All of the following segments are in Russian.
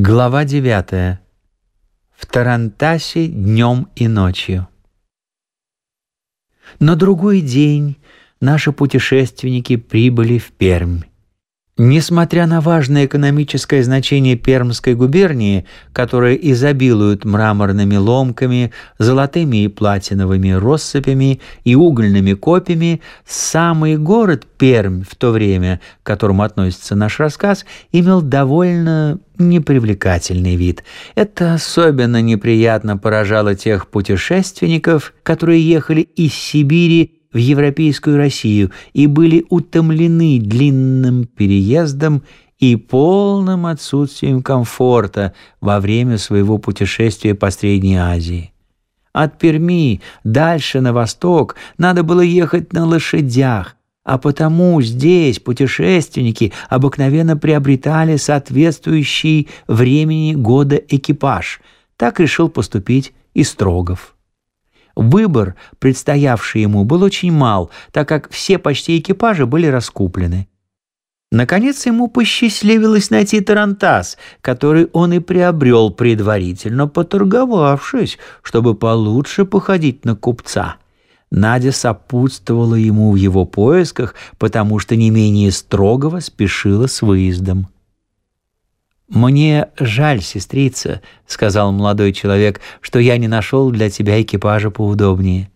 Глава 9. В Тарантасе днем и ночью. На другой день наши путешественники прибыли в Пермь. Несмотря на важное экономическое значение Пермской губернии, которая изобилует мраморными ломками, золотыми и платиновыми россыпями и угольными копьями, самый город Пермь в то время, к которому относится наш рассказ, имел довольно непривлекательный вид. Это особенно неприятно поражало тех путешественников, которые ехали из Сибири в европейскую Россию и были утомлены длинным переездом и полным отсутствием комфорта во время своего путешествия по Средней Азии. От Перми дальше на восток надо было ехать на лошадях, а потому здесь путешественники обыкновенно приобретали соответствующий времени года экипаж. Так решил поступить и Строгов. Выбор, предстоявший ему, был очень мал, так как все почти экипажи были раскуплены. Наконец ему посчастливилось найти тарантас, который он и приобрел предварительно поторговавшись, чтобы получше походить на купца. Надя сопутствовала ему в его поисках, потому что не менее строгого спешила с выездом. «Мне жаль, сестрица», — сказал молодой человек, «что я не нашел для тебя экипажа поудобнее».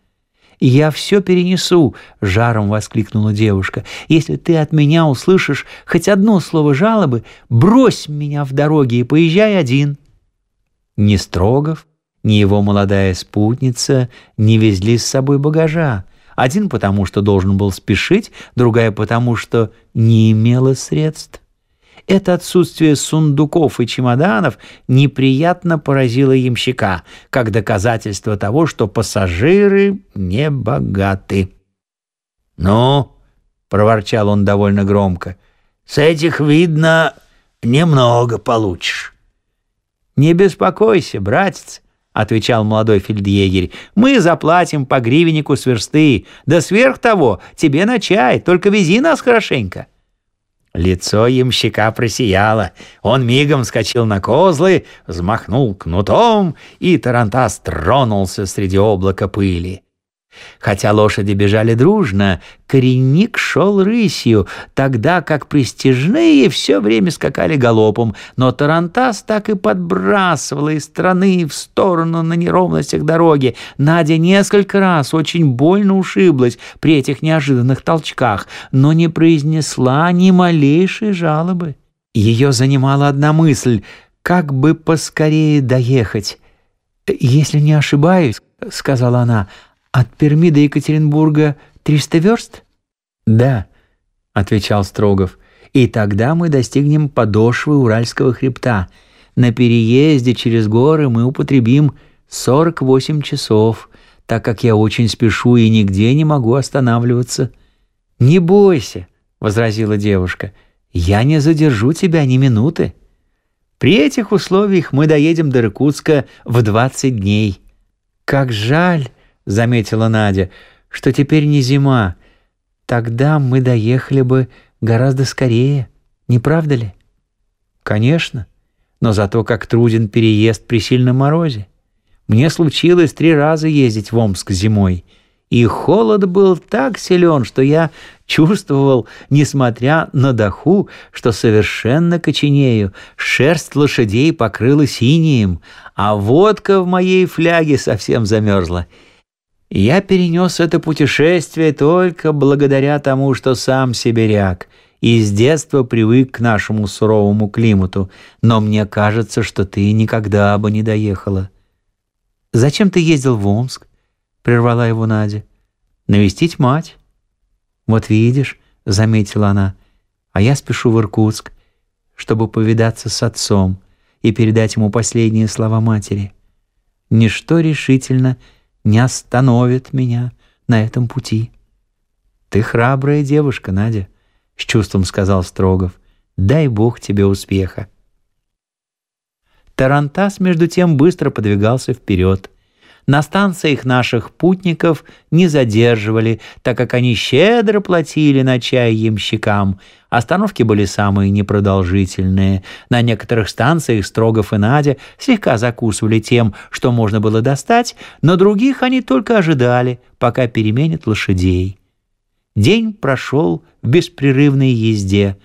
«Я все перенесу», — жаром воскликнула девушка. «Если ты от меня услышишь хоть одно слово жалобы, брось меня в дороге и поезжай один». Ни Строгов, ни его молодая спутница не везли с собой багажа. Один потому, что должен был спешить, другая потому, что не имела средств. Это отсутствие сундуков и чемоданов неприятно поразило ямщика, как доказательство того, что пассажиры не богаты. «Ну?» — проворчал он довольно громко. «С этих, видно, немного получишь». «Не беспокойся, братец», — отвечал молодой фельдъегерь. «Мы заплатим по гривеннику с версты. Да сверх того, тебе на чай, только вези нас хорошенько». Лицо ямщика просияло. Он мигом вскочил на козлы, взмахнул кнутом, и Тарантас тронулся среди облака пыли. Хотя лошади бежали дружно, коренник шел рысью, тогда как пристижные все время скакали галопом, но Тарантас так и подбрасывала из стороны в сторону на неровностях дороги. Надя несколько раз очень больно ушиблась при этих неожиданных толчках, но не произнесла ни малейшей жалобы. Ее занимала одна мысль — как бы поскорее доехать. «Если не ошибаюсь, — сказала она, — от Перми до Екатеринбурга триста верст? Да, отвечал Строгов. И тогда мы достигнем подошвы Уральского хребта. На переезде через горы мы употребим сорок восемь часов, так как я очень спешу и нигде не могу останавливаться. Не бойся, возразила девушка. Я не задержу тебя ни минуты. При этих условиях мы доедем до Иркутска в двадцать дней. Как жаль, — заметила Надя, — что теперь не зима. Тогда мы доехали бы гораздо скорее, не правда ли? Конечно, но зато как труден переезд при сильном морозе. Мне случилось три раза ездить в Омск зимой, и холод был так силен, что я чувствовал, несмотря на доху, что совершенно коченею, шерсть лошадей покрылась инием, а водка в моей фляге совсем замерзла — я перенес это путешествие только благодаря тому, что сам сибиряк и с детства привык к нашему суровому климату, но мне кажется, что ты никогда бы не доехала. «Зачем ты ездил в Омск?» — прервала его Надя. «Навестить мать». «Вот видишь», — заметила она, — «а я спешу в Иркутск, чтобы повидаться с отцом и передать ему последние слова матери. Ничто решительно — не остановит меня на этом пути. Ты храбрая девушка, Надя, с чувством сказал Строгов. Дай Бог тебе успеха. Тарантас, между тем, быстро подвигался вперед. На станциях наших путников не задерживали, так как они щедро платили на чай ямщикам. Остановки были самые непродолжительные. На некоторых станциях Строгов и Надя слегка закусывали тем, что можно было достать, на других они только ожидали, пока переменят лошадей. День прошел в беспрерывной езде.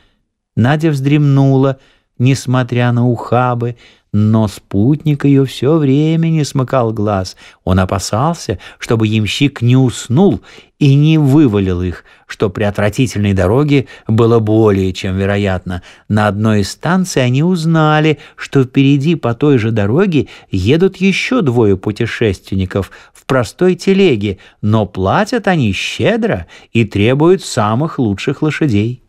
Надя вздремнула, несмотря на ухабы, но спутник ее все время не смыкал глаз. Он опасался, чтобы ямщик не уснул и не вывалил их, что при отвратительной дороге было более чем вероятно. На одной из станций они узнали, что впереди по той же дороге едут еще двое путешественников в простой телеге, но платят они щедро и требуют самых лучших лошадей.